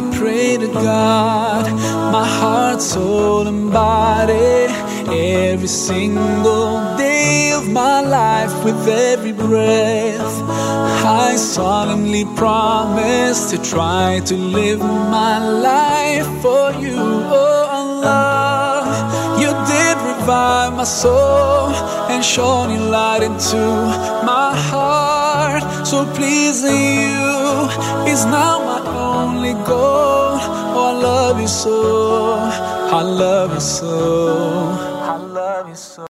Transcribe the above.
I pray to God, my heart, soul, and body, every single day of my life, with every breath. I solemnly promise to try to live my life for you, oh Allah. You did revive my soul and shone your light into my heart. So pleasing you is now my only goal. Love so, I love you so, I love you so.